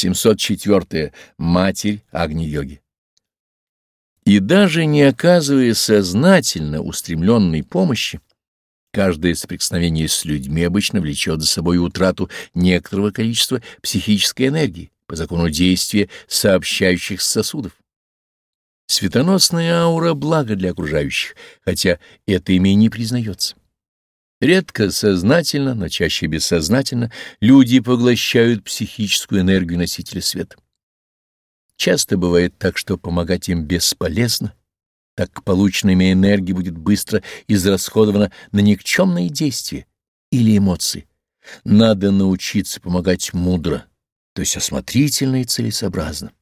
704. Матерь Агни-йоги. И даже не оказывая сознательно устремленной помощи, каждое соприкосновение с людьми обычно влечет за собой утрату некоторого количества психической энергии по закону действия сообщающих сосудов. Светоносная аура — благо для окружающих, хотя это ими не признается. Редко сознательно, но чаще бессознательно люди поглощают психическую энергию носителя света. Часто бывает так, что помогать им бесполезно, так полученная энергия будет быстро израсходована на никчемные действия или эмоции. Надо научиться помогать мудро, то есть осмотрительно и целесообразно.